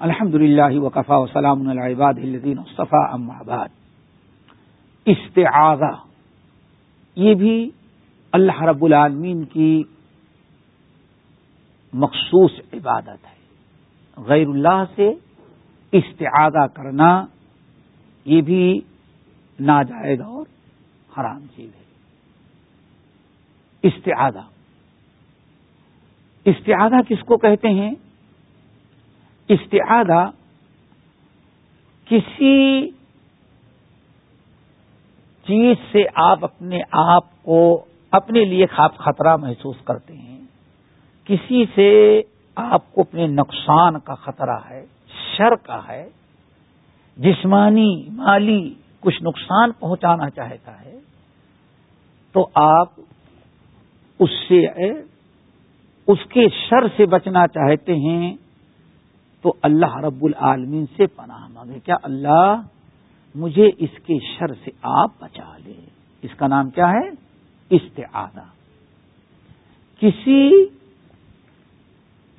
الحمد للہ وقفا وسلام العباد الدین صفا آباد استعاذہ۔ یہ بھی اللہ رب العالمین کی مخصوص عبادت ہے۔ غیر اللہ سے استعادہ کرنا یہ بھی ناجائز اور حرام چیز ہے۔ استعادہ استعادہ کس کو کہتے ہیں؟ استعادہ کسی چیز سے آپ اپنے آپ کو اپنے لیے خطرہ محسوس کرتے ہیں۔ کسی سے آپ کو اپنے نقصان کا خطرہ ہے، شر کا ہے، جسمانی، مالی کچھ نقصان پہنچانا چاہتا ہے، تو آپ اس سے، اس کے شر سے بچنا چاہتے ہیں۔ تو اللہ رب العالمین سے پناہ مانگے۔ کیا اللہ مجھے اس کے شر سے آپ بچا لے؟ اس کا نام کیا ہے؟ استعادہ کسی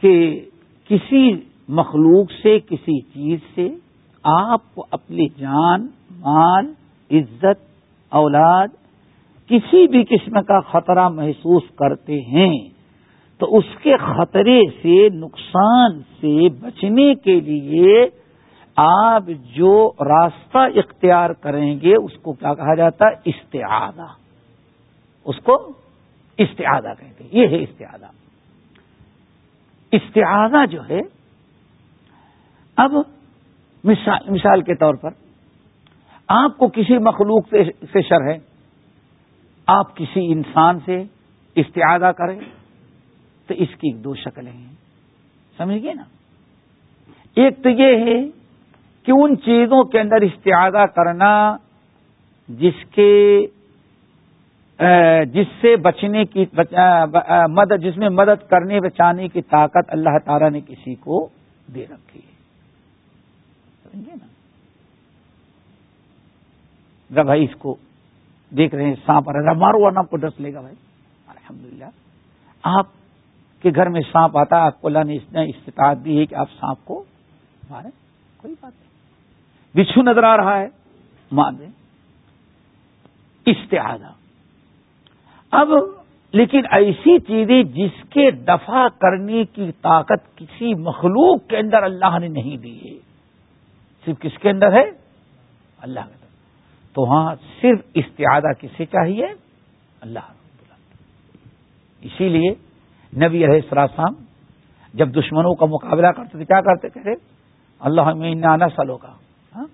کے، کسی مخلوق سے، کسی چیز سے آپ کو اپنی جان، مال، عزت، اولاد کسی بھی قسم کا خطرہ محسوس کرتے ہیں۔ تو اس کے خطرے سے، نقصان سے بچنے کے لیے آپ جو راستہ اختیار کریں گے، اس کو کیا کہا جاتا ہے؟ استعادہ۔ اس کو استعادہ کہتے ہیں یہ ہے استعادہ۔ استعادہ جو ہے، اب مثال مثال کے طور پر، آپ کو کسی مخلوق سے شر ہے، آپ کسی انسان سے استعادہ کریں۔ تو اس کی دو شکلیں ہیں۔ سمجھ گئے نا؟ ایک تو یہ ہے کہ ان چیزوں کے اندر استعادہ کرنا، جس کے جس سے بچنے کی مدد، جس میں مدد کرنے، بچانے کی طاقت اللہ تعالی نے کسی کو دے رکھی ہے۔ سمجھے نا؟ جب بھائی اس کو دیکھ رہے ہیں، سانپ رہا مارو ورنہ آپ کو ڈس لے گا بھائی۔ الحمدللہ۔ آپ کے گھر میں سانپ آتا ہے، آپ کو اللہ نے اتنا استطاعت دی ہے کہ آپ سانپ کو مارے کوئی بات نہیں۔ بچھو نظر آ رہا ہے۔ ماں دیں استعادہ۔ اب لیکن ایسی چیزیں جس کے دفاع کرنے کی طاقت کسی مخلوق کے اندر اللہ نے نہیں دی ہے۔ صرف کس کے اندر ہے؟ اللہ کے اندر۔ تو ہاں صرف استعادہ کسے چاہیے؟ اللہ اسی لیے نبی علیہ السلام جب دشمنوں کا مقابلہ کرتے تھے، کیا کرتے کہتے اللہ انانا سلو کا ہاں؟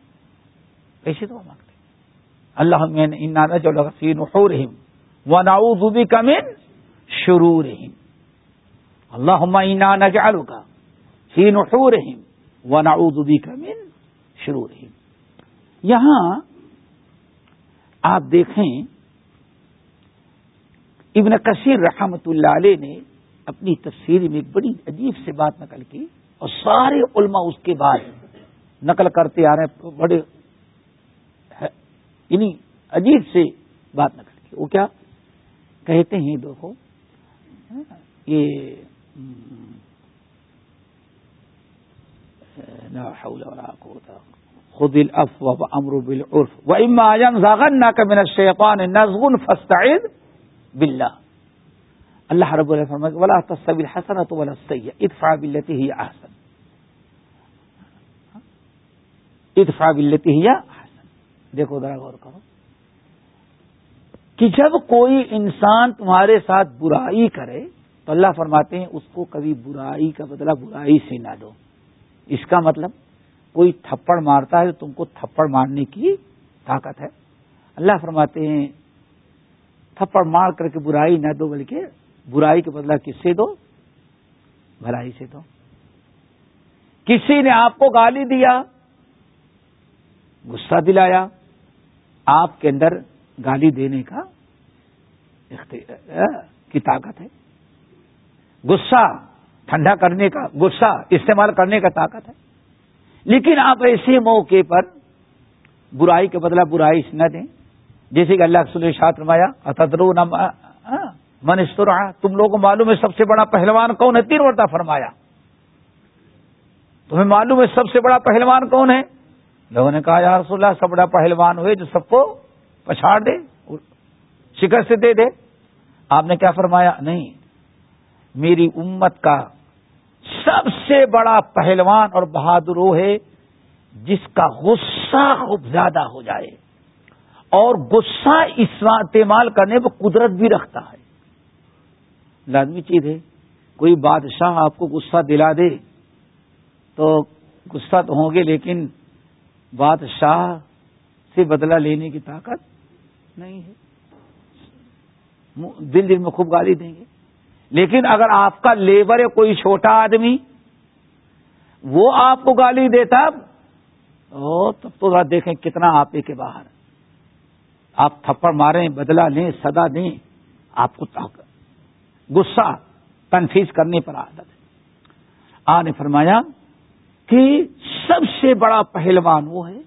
کیسے تو مانگتے اللہ انانا جو سین ہو و ناؤ کا شروع رہیم اللہ انانا جالو کا سین ہو و ناؤ کا مین شروع رہیم یہاں آپ دیکھیں، ابن کثیر رحمت اللہ علیہ نے اپنی تفسیر میں ایک بڑی عجیب سے بات نقل کی اور سارے علماء اس کے بعد نقل کرتے آ رہے ہیں، بڑے یعنی عجیب سے بات نقل کی۔ وہ کیا؟ کہتے ہیں، دیکھو، یہ خود الف و امر بالعرف و اما زاغن نہ کمن شیفان نزغن فستعد باللہ اللہ رب الفرم ولا تصویر حسن تو ولا سید ادفا بلتی ہی احسن ادفا بلتی ہی احسن دیکھو ذرا غور کرو کہ جب کوئی انسان تمہارے ساتھ برائی کرے تو اللہ فرماتے ہیں اس کو کبھی برائی کا بدلہ برائی سے نہ دو اس کا مطلب کوئی تھپڑ مارتا ہے تو تم کو تھپڑ مارنے کی طاقت ہے اللہ فرماتے ہیں تھپڑ مار کر کے برائی نہ دو بلکہ برائی کے بدلہ کس سے دو؟ بھلائی سے دو۔ کسی نے آپ کو گالی دیا، غصہ دلایا، آپ کے اندر گالی دینے کا کی طاقت ہے۔ غصہ ٹھنڈا کرنے کا، غصہ استعمال کرنے کا طاقت ہے۔ لیکن آپ ایسے موقع پر برائی کے بدلہ برائی نہ دیں، جیسے کہ اللہ سلیہ شاط رمایا اتدرو منسترا تم لوگوں کو معلوم ہے سب سے بڑا پہلوان کون ہے؟ تین مرتبہ فرمایا۔ تمہیں معلوم ہے سب سے بڑا پہلوان کون ہے؟ لوگوں نے کہا، یا رسول اللہ، سب بڑا پہلوان ہوئے جو سب کو پچھاڑ دے شکست دے دے۔ آپ نے کیا فرمایا؟ نہیں، میری امت کا سب سے بڑا پہلوان اور بہادر وہ ہے جس کا غصہ خوب زیادہ ہو جائے اور غصہ استعمال کرنے پر قدرت بھی رکھتا ہے۔ لازمی چیز ہے۔ کوئی بادشاہ آپ کو غصہ دلا دے تو غصہ تو ہوں گے، لیکن بادشاہ سے بدلہ لینے کی طاقت نہیں ہے۔ دل دل میں خوب گالی دیں گے۔ لیکن اگر آپ کا لیبر ہے، کوئی چھوٹا آدمی، وہ آپ کو گالی دیتا تب تو ذرا دیکھیں کتنا آپ کے باہر۔ آپ تھپڑ ماریں، بدلہ لیں سدا دیں، آپ کو طاقت غصہ کنفیز کرنے پر عادت ہے۔ آ نے فرمایا کہ سب سے بڑا پہلوان وہ ہے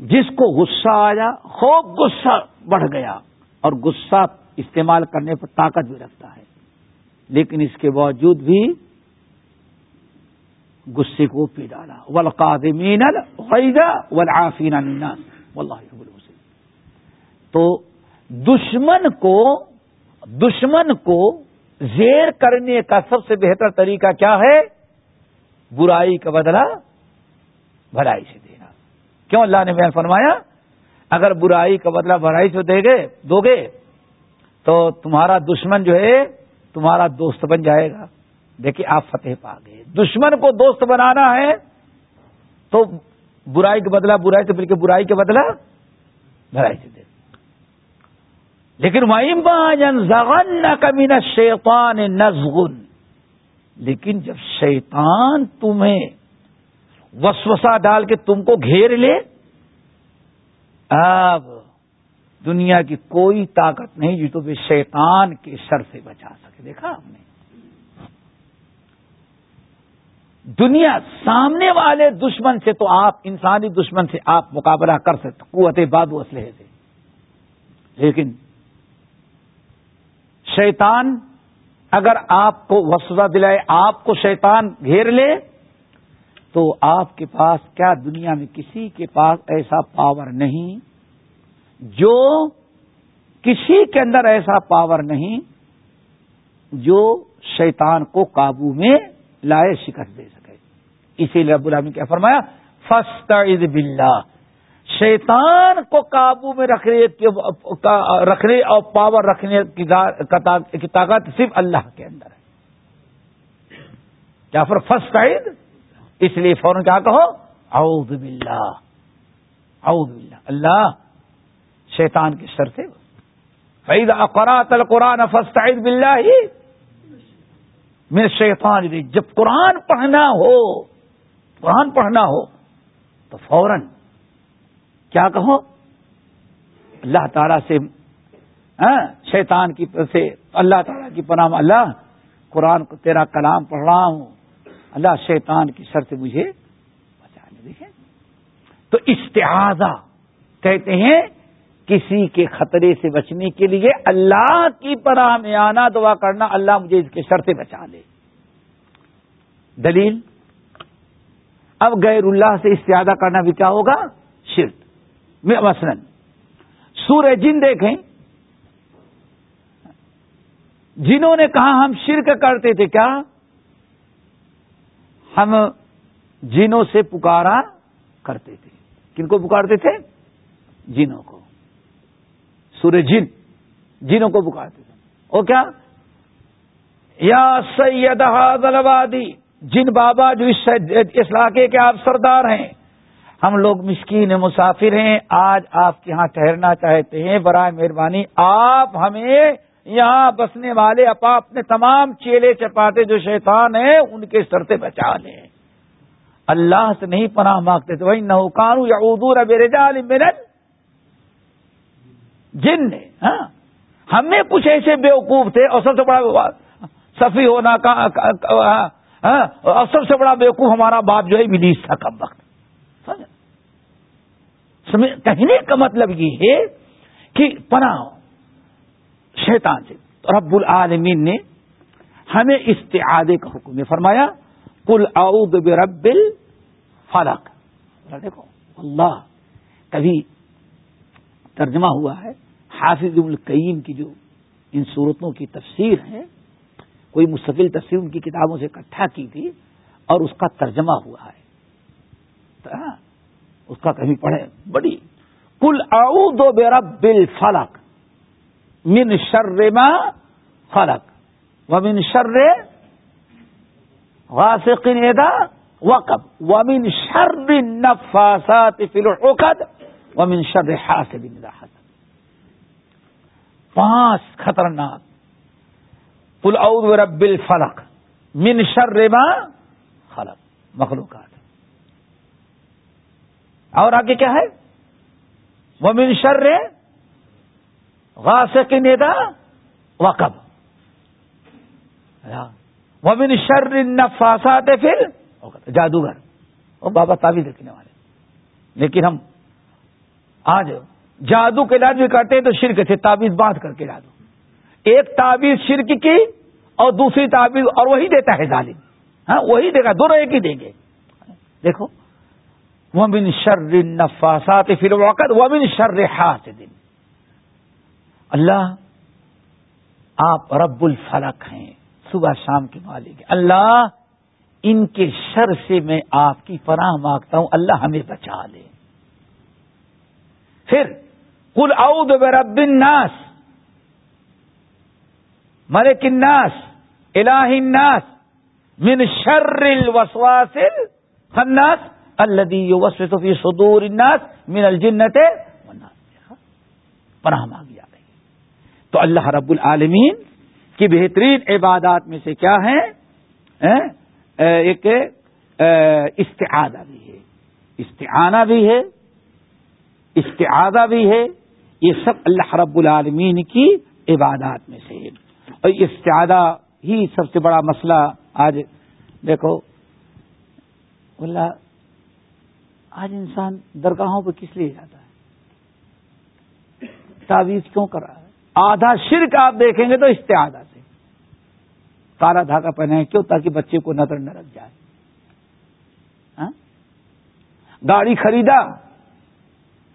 جس کو غصہ آیا، خوب غصہ بڑھ گیا اور غصہ استعمال کرنے پر طاقت بھی رکھتا ہے۔ لیکن اس کے باوجود بھی غصے کو پی ڈالا ولقادمین ولافین تو دشمن کو دشمن کو زیر کرنے کا سب سے بہتر طریقہ کیا ہے؟ برائی کا بدلہ بھلائی سے دینا۔ کیوں اللہ نے بیان فرمایا؟ اگر برائی کا بدلہ بھلائی سے دے گے، دو گے، تو تمہارا دشمن جو ہے، تمہارا دوست بن جائے گا۔ دیکھیے، آپ فتح پا گئے۔ دشمن کو دوست بنانا ہے، تو برائی کا بدلہ، برائی سے بلکہ برائی کے بدلہ بھلائی سے دے لیکن زغن کمین شیطان نزغن لیکن جب شیطان تمہیں وسوسا ڈال کے تم کو گھیر لے، اب دنیا کی کوئی طاقت نہیں جو تو شیطان کے سر سے بچا سکے۔ دیکھا ہم نے؟ دنیا سامنے والے دشمن سے تو آپ، انسانی دشمن سے آپ مقابلہ کر سکتے، قوت بادو اسلحے سے۔ لیکن شیطان اگر آپ کو وسوسہ دلائے آپ کو شیطان گھیر لے، تو آپ کے پاس کیا دنیا میں کسی کے پاس ایسا پاور نہیں جو کسی کے اندر ایسا پاور نہیں جو شیطان کو قابو میں لائے شکست دے سکے۔ اسی لیے ابو العالمین کیا فرمایا فسٹ باللہ۔ شیطان کو قابو میں رکھنے رکھنے اور پاور رکھنے کی طاقت صرف اللہ کے اندر ہے۔ کیا پھر فسٹ عید اس لیے فوراً کیا کہو، اعوذ باللہ اعوذ باللہ، اللہ شیطان کی سر سے۔ فعید اقرات القرآن فسٹ عید بلّہ ہی میں شیطان جی، جب قرآن پڑھنا ہو، قرآن پڑھنا ہو، تو فوراً کیا کہو؟ اللہ تعالی سے ہاں، شیطان کی سے، اللہ تعالیٰ کی پناہ، اللہ، قرآن کو تیرا کلام پڑھ رہا ہوں۔ اللہ شیطان کی شر سے مجھے بچا لے، دیکھیں۔ تو استحاظہ کہتے ہیں کسی کے خطرے سے بچنے کے لیے اللہ کی پناہ میں آنا، دعا کرنا، اللہ مجھے اس کے شر سے بچا لے۔ دلیل؟ اب غیر اللہ سے استعادہ کرنا بھی کیا ہوگا؟ مثلا سورہ جن دیکھیں۔ جنہوں نے کہا ہم شرک کرتے تھے، کیا؟ ہم جنوں سے پکارا کرتے تھے۔ کن کو پکارتے تھے؟ جنوں کو۔ سورہ جن، جنوں کو پکارتے تھے۔ وہ کیا؟ یا سید حاضی جن بابا جو اس علاقے کے آپ سردار ہیں۔ ہم لوگ مسکین مسافر ہیں آج آپ کے یہاں ٹھہرنا چاہتے ہیں۔ برائے مہربانی آپ ہمیں یہاں بسنے والے اپا اپنے تمام چیلے چپاتے جو شیطان ہیں ان کے سر سے بچا لیں۔ اللہ سے نہیں پناہ مانگتے تو وہی نوکانو یا اردو ربیر جن نے ہاں؟ ہمیں کچھ ایسے بیوقوف تھے اور سب سے بڑا سفی ہونا ہاں، اور سب سے بڑا بیوقوف ہمارا باپ جو ہے ملیس تھا کم وقت۔ کہنے کا مطلب یہ ہے کہ پناہ شیطان سے۔ رب العالمین نے ہمیں استعادے کا حکم میں فرمایا کل اعوذ برب فلق دیکھو، اللہ کبھی ترجمہ ہوا ہے، حافظ القیم کی جو ان صورتوں کی تفسیر ہے، کوئی مستقل تفسیر ان کی کتابوں سے اکٹھا کی تھی اور اس کا ترجمہ ہوا ہے۔ اس کا کبھی پڑھے بڑی۔ کل اعوذ برب الفلق من شر ما خلق ومن شر غاسق اذا وقب ومن شر النفاسات في العقد ومن شر حاسد اذا حسد۔ پانچ خطرناک۔ قل اعوذ برب الفلق من شر ما خلق۔ مخلوقات۔ اور آگے کیا ہے؟ وہ من شر غاسق نیدا وقب۔ ومن شر النفاسات پھر جادوگر۔ وہ بابا تعویذ رکھنے والے۔ لیکن ہم آج جادو کے علاج بھی کرتے ہیں تو شرک تھے تعویذ باندھ کر کے جادو۔ ایک تعویذ شرک کی اور دوسری تعویذ اور وہی دیتا ہے ظالم۔ ہاں وہی دے گا دونوں ایک ہی دیں گے۔ دیکھو ومن شر النفاسات پھر وقت ومن شر حاسد. اللہ، آپ رب الفلق ہیں، صبح شام کے مالک اللہ، ان کے شر سے میں آپ کی پناہ مانگتا ہوں، اللہ ہمیں بچا لے۔ پھر کل اعوذ برب الناس، ملک الناس، الہ الناس، من شر الوسواس الخناس۔ الذي يوسوس صدور الناس من الجنت پناہ مانگی جا رہی تو اللہ رب العالمین کی بہترین عبادات میں سے کیا ہے ایک استعادہ بھی ہے۔ استعانہ بھی ہے۔ استعادہ بھی ہے۔ یہ سب اللہ رب العالمین کی عبادات میں سے ہے اور استعادہ ہی سب سے بڑا مسئلہ آج دیکھو، اللہ آج انسان درگاہوں پہ کس لیے جاتا ہے؟ تعویذ کیوں کر رہا ہے؟ آدھا شرک آپ دیکھیں گے تو استعادہ سے کالا دھاگا پہنے کیوں؟ تاکہ بچے کو نظر نہ رکھ جائے۔ ہاں؟ گاڑی خریدا،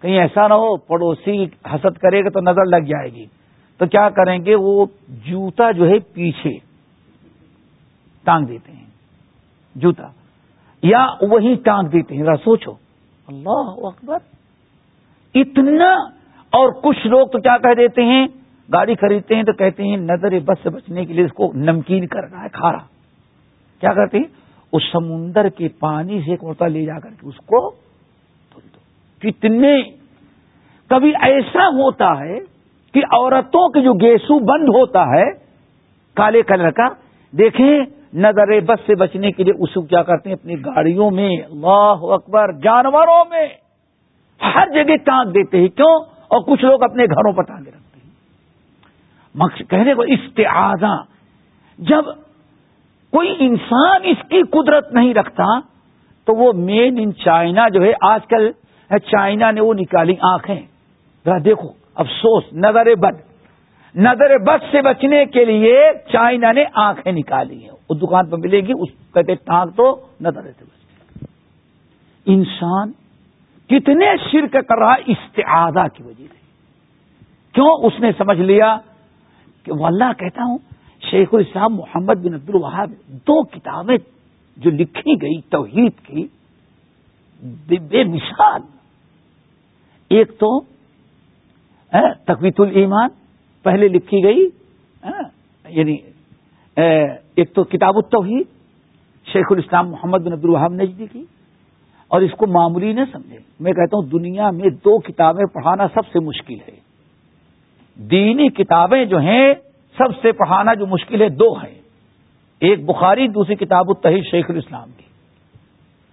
کہیں ایسا نہ ہو، پڑوسی حسد کرے گا تو نظر لگ جائے گی۔ تو کیا کریں گے؟ وہ جوتا جو ہے پیچھے ٹانگ دیتے ہیں۔ جوتا۔ یا وہی ٹانگ دیتے ہیں۔ ذرا سوچو۔ اللہ اکبر۔ اتنا اور کچھ لوگ تو کیا کہہ دیتے ہیں؟ گاڑی خریدتے ہیں تو کہتے ہیں، نظر بس سے بچنے کے لیے اس کو نمکین کرنا ہے، کھارا۔ کیا کرتے ہیں؟ اس سمندر کے پانی سے ایک لے جا کر کے اس کو کتنے۔ کبھی ایسا ہوتا ہے کہ عورتوں کے جو گیسو بند ہوتا ہے، کالے کلر کا، دیکھیں نظر بس سے بچنے کے لیے اس کو کیا کرتے ہیں؟ اپنی گاڑیوں میں، اللہ اکبر، جانوروں میں۔ ہر جگہ ٹانک دیتے ہیں۔ کیوں؟ اور کچھ لوگ اپنے گھروں پر ٹانگے رکھتے ہیں۔ کہنے کو استعاذہ۔ جب کوئی انسان اس کی قدرت نہیں رکھتا، تو وہ مین ان چائنا جو ہے، آج کل چائنا نے وہ نکالی آنکھیں۔ ذرا دیکھو، افسوس، نظر بد۔ نظر بد سے بچنے کے لیے چائنا نے آنکھیں نکالی ہیں۔ وہ دکان پہ ملے گی، اس کہتے ٹانک تو نظر سے بچ۔ انسان کتنے شرک کر رہا استعادہ کی وجہ سے۔ کیوں؟ اس نے سمجھ لیا کہ وہ اللہ کہتا ہوں، شیخ الاسلام محمد بن عبد الوہاب دو کتابیں جو لکھی گئی، توحید کی، بے مثال۔ ایک تو تقویت الایمان پہلے لکھی گئی یعنی ایک تو کتاب التوحید شیخ الاسلام محمد بن عبد الوہاب نجدی کی اور اس کو معمولی نہ سمجھے۔ میں کہتا ہوں دنیا میں دو کتابیں پڑھانا سب سے مشکل ہے۔ دینی کتابیں جو ہیں سب سے پڑھانا جو مشکل ہے دو ہیں۔ ایک بخاری دوسری کتاب التحید شیخ الاسلام کی۔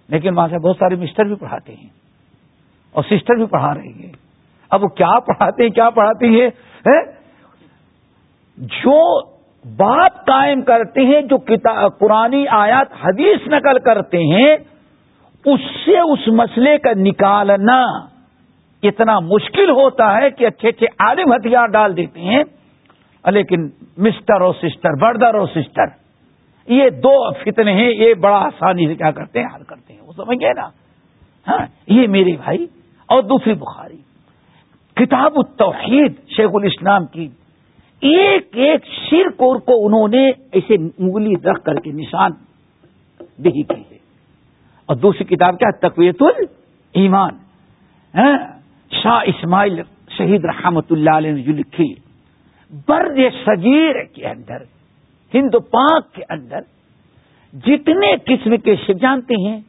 لیکن وہاں سے بہت سارے مسٹر بھی پڑھاتے ہیں اور سسٹر بھی پڑھا رہی ہیں۔ اب وہ کیا پڑھاتے ہیں کیا پڑھاتے ہیں؟ جو بات قائم کرتے ہیں، جو پرانی آیات، حدیث نقل کرتے ہیں، اس سے اس مسئلے کا نکالنا اتنا مشکل ہوتا ہے کہ اچھے اچھے عالم ہتھیار ڈال دیتے ہیں۔ لیکن مسٹر اور سسٹر، بردر اور سسٹر، یہ دو فتنے ہیں، یہ بڑا آسانی سے کیا کرتے ہیں، حل کرتے ہیں۔ وہ سمجھ گئے نا؟ ہاں یہ میرے بھائی اور دوسری بخاری۔ کتاب التوحید شیخ الاسلام کی ایک ایک شیر کو انہوں نے ایسے انگلی رکھ کر کے نشان دہی کی ہے۔ اور دوسری کتاب کیا تقویت المان ہاں؟ شاہ اسماعیل شہید رحمت اللہ علیہ نے جو لکھی بر صغیر کے اندر، ہند پاک کے اندر جتنے قسم کے شرک، جانتے ہیں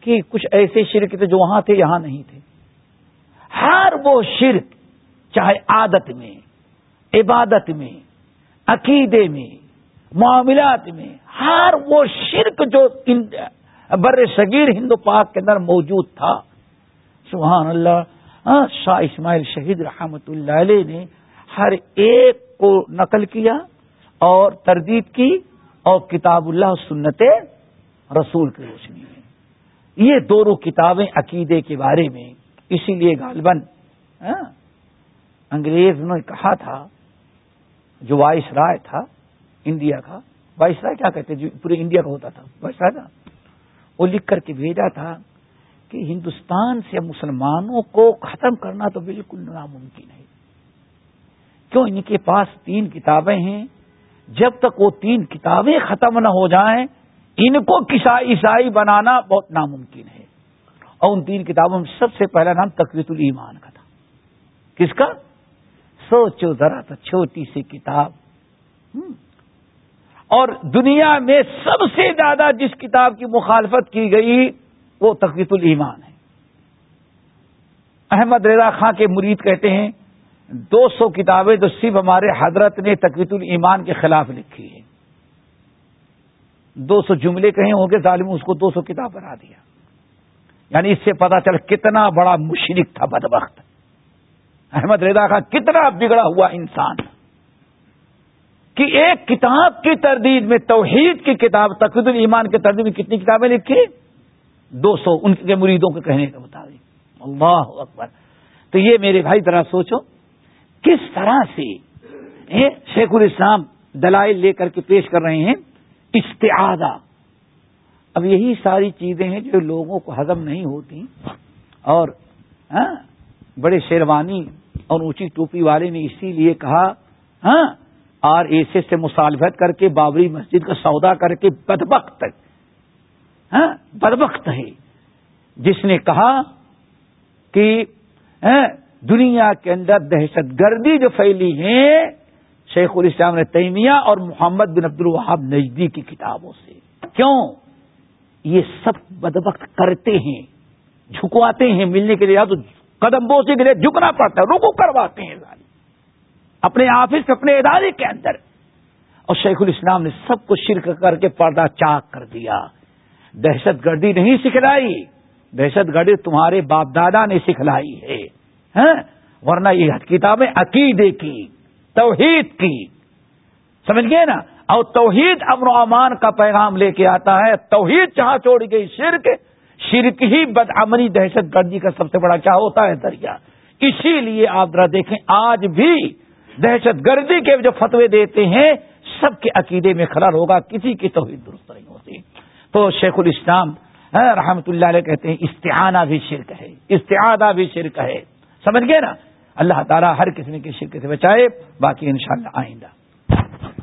کہ کچھ ایسے شرک تھے جو وہاں تھے، یہاں نہیں تھے۔ ہر وہ شرک، چاہے عادت میں عبادت میں، عقیدے میں، معاملات میں، ہر وہ شرک جو بر صغیر ہند پاک کے اندر موجود تھا۔ سبحان اللہ۔ ہاں، شاہ اسماعیل شہید رحمت اللہ علیہ نے ہر ایک کو نقل کیا اور تردید کی اور کتاب اللہ سنت رسول کی روشنی میں۔ یہ دونوں کتابیں عقیدے کے بارے میں، اسی لیے غالباً ہاں، انگریز نے کہا تھا جو وائس رائے تھا انڈیا کا، وائس رائے کیا کہتے جو پورے انڈیا کا ہوتا تھا، وائس رائے تھا۔ وہ لکھ کر کے بھیجا تھا کہ ہندوستان سے مسلمانوں کو ختم کرنا تو بالکل ناممکن ہے۔ کیوں؟ ان کے پاس تین کتابیں ہیں۔ جب تک وہ تین کتابیں ختم نہ ہو جائیں، ان کو کسا عیسائی بنانا بہت ناممکن ہے۔ اور ان تین کتابوں میں سب سے پہلا نام تقریت الایمان کا تھا۔ کس کا؟ سوچو ذرا تو چھوٹی سی کتاب۔ اور دنیا میں سب سے زیادہ جس کتاب کی مخالفت کی گئی، وہ تقویت الایمان ہے۔ احمد رضا خاں کے مرید کہتے ہیں، دو سو کتابیں تو صرف ہمارے حضرت نے تقویت الایمان کے خلاف لکھی ہے دو سو جملے کہیں ہوں گے، ظالم اس کو دو سو کتاب بنا دیا۔ یعنی اس سے پتا چل کتنا بڑا مشرق تھا بدبخت۔ احمد رضا خان، کتنا بگڑا ہوا انسان۔ کہ ایک کتاب کی تردید میں، توحید کی کتاب تقویت الایمان کی تردید میں کتنی کتابیں لکھی؟ دو سو، ان کے مریدوں کے کہنے کے مطابق۔ اللہ اکبر۔ تو یہ میرے بھائی، ذرا سوچو، کس طرح سے شیخ الاسلام دلائل لے کر کے پیش کر رہے ہیں؟ استعادہ۔ اب یہی ساری چیزیں ہیں جو لوگوں کو ہضم نہیں ہوتی اور ہاں بڑے شیروانی اور اونچی ٹوپی والے نے اسی لیے کہا ہاں آر ایسے سے مصالحت کر کے بابری مسجد کا سودا کر کے بدبخت ہاں بدبخت ہے جس نے کہا کہ ہاں، دنیا کے اندر دہشت گردی جو پھیلی ہے، شیخ الاسلام نے تیمیہ اور محمد بن عبد الوہاب نزدیک کی کتابوں سے۔ کیوں؟ یہ سب بدبخت کرتے ہیں، جھکواتے ہیں ملنے کے لیے۔ تو قدم بوسے کے لیے جھکنا پڑتا ہے، رکو کرواتے ہیں اپنے آفس اپنے ادارے کے اندر۔ اور شیخ الاسلام نے سب کو شرک کر کے پردہ چاک کر دیا۔ دہشت گردی نہیں سکھلائی۔ دہشت گردی تمہارے باپ دادا نے سکھلائی ہے۔ ہاں؟ ورنہ یہ کتابیں عقیدے کی، توحید کی۔ سمجھ گئے نا؟ اور توحید امن و امان کا پیغام لے کے آتا ہے۔ توحید جہاں چھوڑی گئی، شرک شرک ہی بدعمنی دہشت گردی کا سب سے بڑا کیا ہوتا ہے دریا؟ اسی لیے آپ ذرا دیکھیں، آج بھی دہشت گردی کے جو فتوے دیتے ہیں، سب کے عقیدے میں خلل ہوگا، کسی کی توحید درست نہیں ہوتی۔ تو شیخ الاسلام ہاں، رحمت اللہ علیہ کہتے ہیں، استعانہ بھی شرک ہے، استعادہ بھی شرک ہے۔ سمجھ گئے نا؟ اللہ تعالیٰ ہر قسم کی شرک سے بچائے، باقی انشاءاللہ آئندہ۔